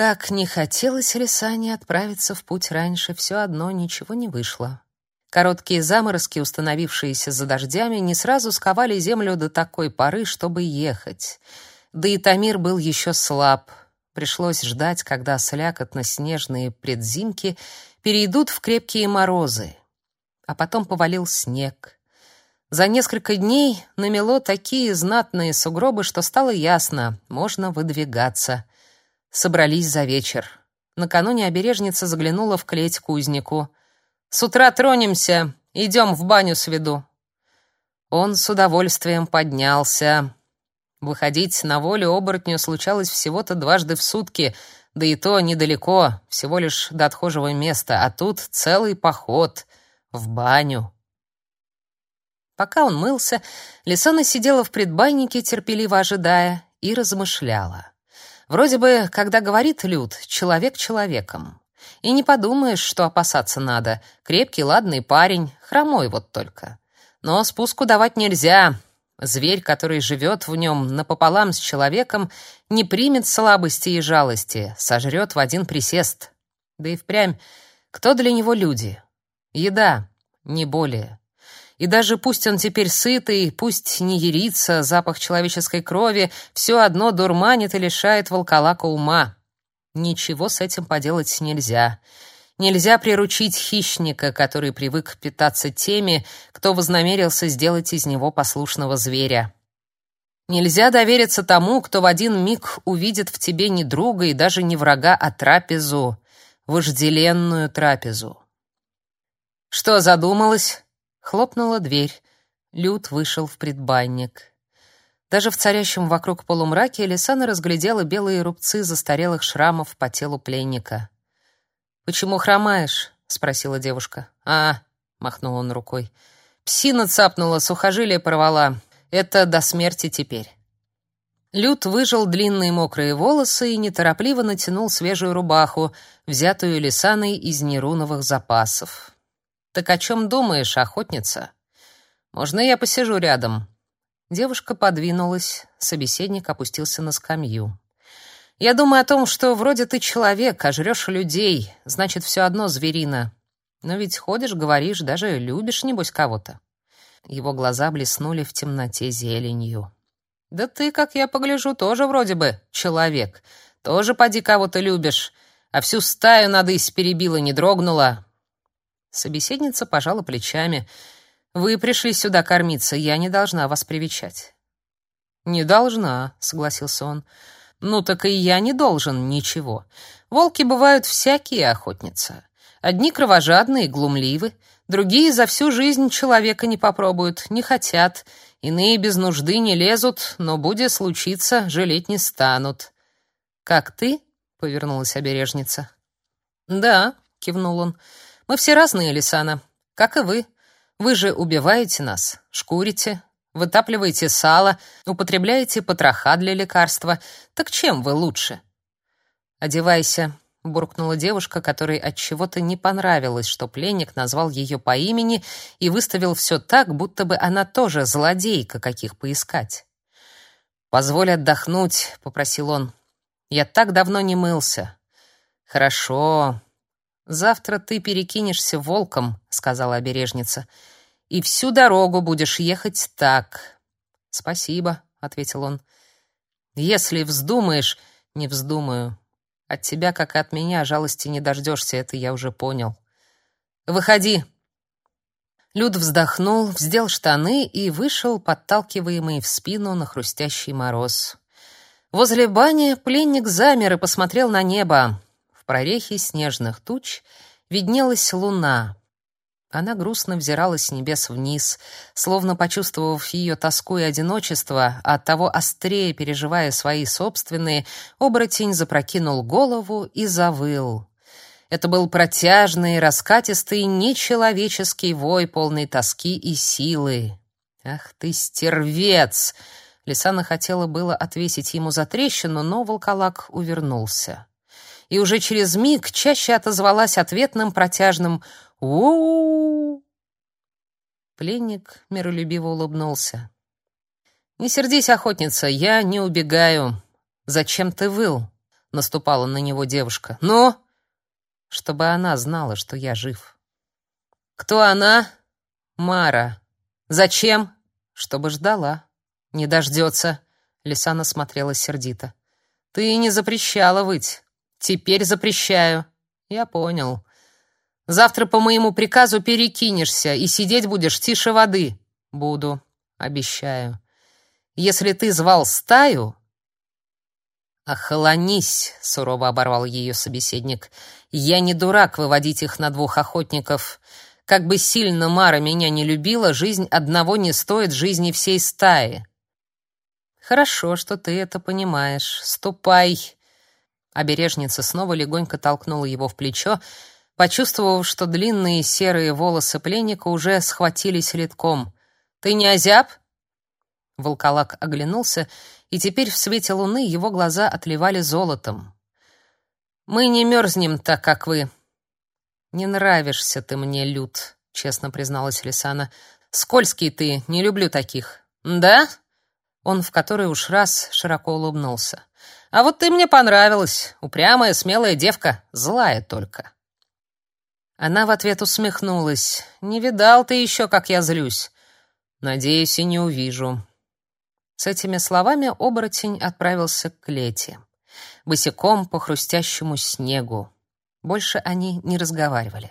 Как не хотелось Лисане отправиться в путь раньше, все одно ничего не вышло. Короткие заморозки, установившиеся за дождями, не сразу сковали землю до такой поры, чтобы ехать. Да и Тамир был еще слаб. Пришлось ждать, когда слякотно-снежные предзимки перейдут в крепкие морозы. А потом повалил снег. За несколько дней намело такие знатные сугробы, что стало ясно — можно выдвигаться. Собрались за вечер. Накануне обережница заглянула в клеть кузнику. «С утра тронемся, идем в баню сведу». Он с удовольствием поднялся. Выходить на волю оборотню случалось всего-то дважды в сутки, да и то недалеко, всего лишь до отхожего места, а тут целый поход в баню. Пока он мылся, Лисона сидела в предбаннике, терпеливо ожидая, и размышляла. Вроде бы, когда говорит Люд, человек человеком. И не подумаешь, что опасаться надо. Крепкий, ладный парень, хромой вот только. Но спуску давать нельзя. Зверь, который живет в нем напополам с человеком, не примет слабости и жалости, сожрет в один присест. Да и впрямь, кто для него люди? Еда, не более. И даже пусть он теперь сытый, пусть не ерится, запах человеческой крови все одно дурманит и лишает волколака ума. Ничего с этим поделать нельзя. Нельзя приручить хищника, который привык питаться теми, кто вознамерился сделать из него послушного зверя. Нельзя довериться тому, кто в один миг увидит в тебе не друга и даже не врага, а трапезу, вожделенную трапезу. Что задумалась? Хлопнула дверь. Люд вышел в предбанник. Даже в царящем вокруг полумраке Элисана разглядела белые рубцы застарелых шрамов по телу пленника. «Почему хромаешь?» — спросила девушка. «А», — махнул он рукой. «Псина цапнула, сухожилие порвала. Это до смерти теперь». Люд выжал длинные мокрые волосы и неторопливо натянул свежую рубаху, взятую Лисаной из неруновых запасов. Так о чем думаешь, охотница? Можно я посижу рядом? Девушка подвинулась, собеседник опустился на скамью. Я думаю о том, что вроде ты человек, а жрешь людей, значит, все одно зверина. Но ведь ходишь, говоришь, даже любишь небось кого-то. Его глаза блеснули в темноте зеленью. Да ты, как я погляжу, тоже вроде бы человек. Тоже поди кого-то любишь, а всю стаю надысь перебила, не дрогнула. Собеседница пожала плечами. Вы пришли сюда кормиться, я не должна вас привечать. Не должна, согласился он. Ну так и я не должен ничего. Волки бывают всякие, охотница. Одни кровожадные, глумливы, другие за всю жизнь человека не попробуют, не хотят, иные без нужды не лезут, но будет случиться, жалеть не станут. Как ты? повернулась обережница. Да, кивнул он. Мы все разные, Лисана, как и вы. Вы же убиваете нас, шкурите, вытапливаете сало, употребляете потроха для лекарства. Так чем вы лучше? Одевайся, буркнула девушка, которой от чего-то не понравилось, что пленник назвал ее по имени и выставил все так, будто бы она тоже злодейка, каких поискать. Позволь отдохнуть, попросил он. Я так давно не мылся. Хорошо, Завтра ты перекинешься волком, сказала обережница. И всю дорогу будешь ехать так. Спасибо, ответил он. Если вздумаешь, не вздумаю. От тебя, как и от меня, жалости не дождешься, это я уже понял. Выходи. Люд вздохнул, вздел штаны и вышел, подталкиваемый в спину на хрустящий мороз. Возле бани пленник замер и посмотрел на небо прорехе снежных туч виднелась луна. Она грустно взирала с небес вниз, словно почувствовав ее тоску и одиночество, а оттого острее переживая свои собственные, оборотень запрокинул голову и завыл. Это был протяжный, раскатистый, нечеловеческий вой, полный тоски и силы. «Ах ты, стервец!» Лисана хотела было отвесить ему за трещину, но волколак увернулся и уже через миг чаще отозвалась ответным протяжным у, Пленник миролюбиво улыбнулся. «Не сердись, охотница, я не убегаю. Зачем ты выл? наступала на него девушка. «Ну?» «Чтобы она знала, что я жив». «Кто она?» «Мара». «Зачем?» «Чтобы ждала». «Не дождется». Лисана смотрела сердито. «Ты не запрещала выть. Теперь запрещаю». «Я понял. Завтра по моему приказу перекинешься и сидеть будешь тише воды». «Буду. Обещаю. Если ты звал стаю...» «Охолонись», — сурово оборвал ее собеседник. «Я не дурак выводить их на двух охотников. Как бы сильно Мара меня не любила, жизнь одного не стоит жизни всей стаи. Хорошо, что ты это понимаешь. Ступай. Обережница снова легонько толкнула его в плечо, почувствовав, что длинные серые волосы пленника уже схватились литком. Ты не озяб? Волколак оглянулся, и теперь в свете луны его глаза отливали золотом. Мы не мерзнем так, как вы, «Не нравишься ты мне, Люд», — честно призналась Лисана. «Скользкий ты, не люблю таких». «Да?» Он в который уж раз широко улыбнулся. «А вот ты мне понравилась. Упрямая, смелая девка, злая только». Она в ответ усмехнулась. «Не видал ты еще, как я злюсь. Надеюсь, и не увижу». С этими словами оборотень отправился к Лете, босиком по хрустящему снегу. Больше они не разговаривали.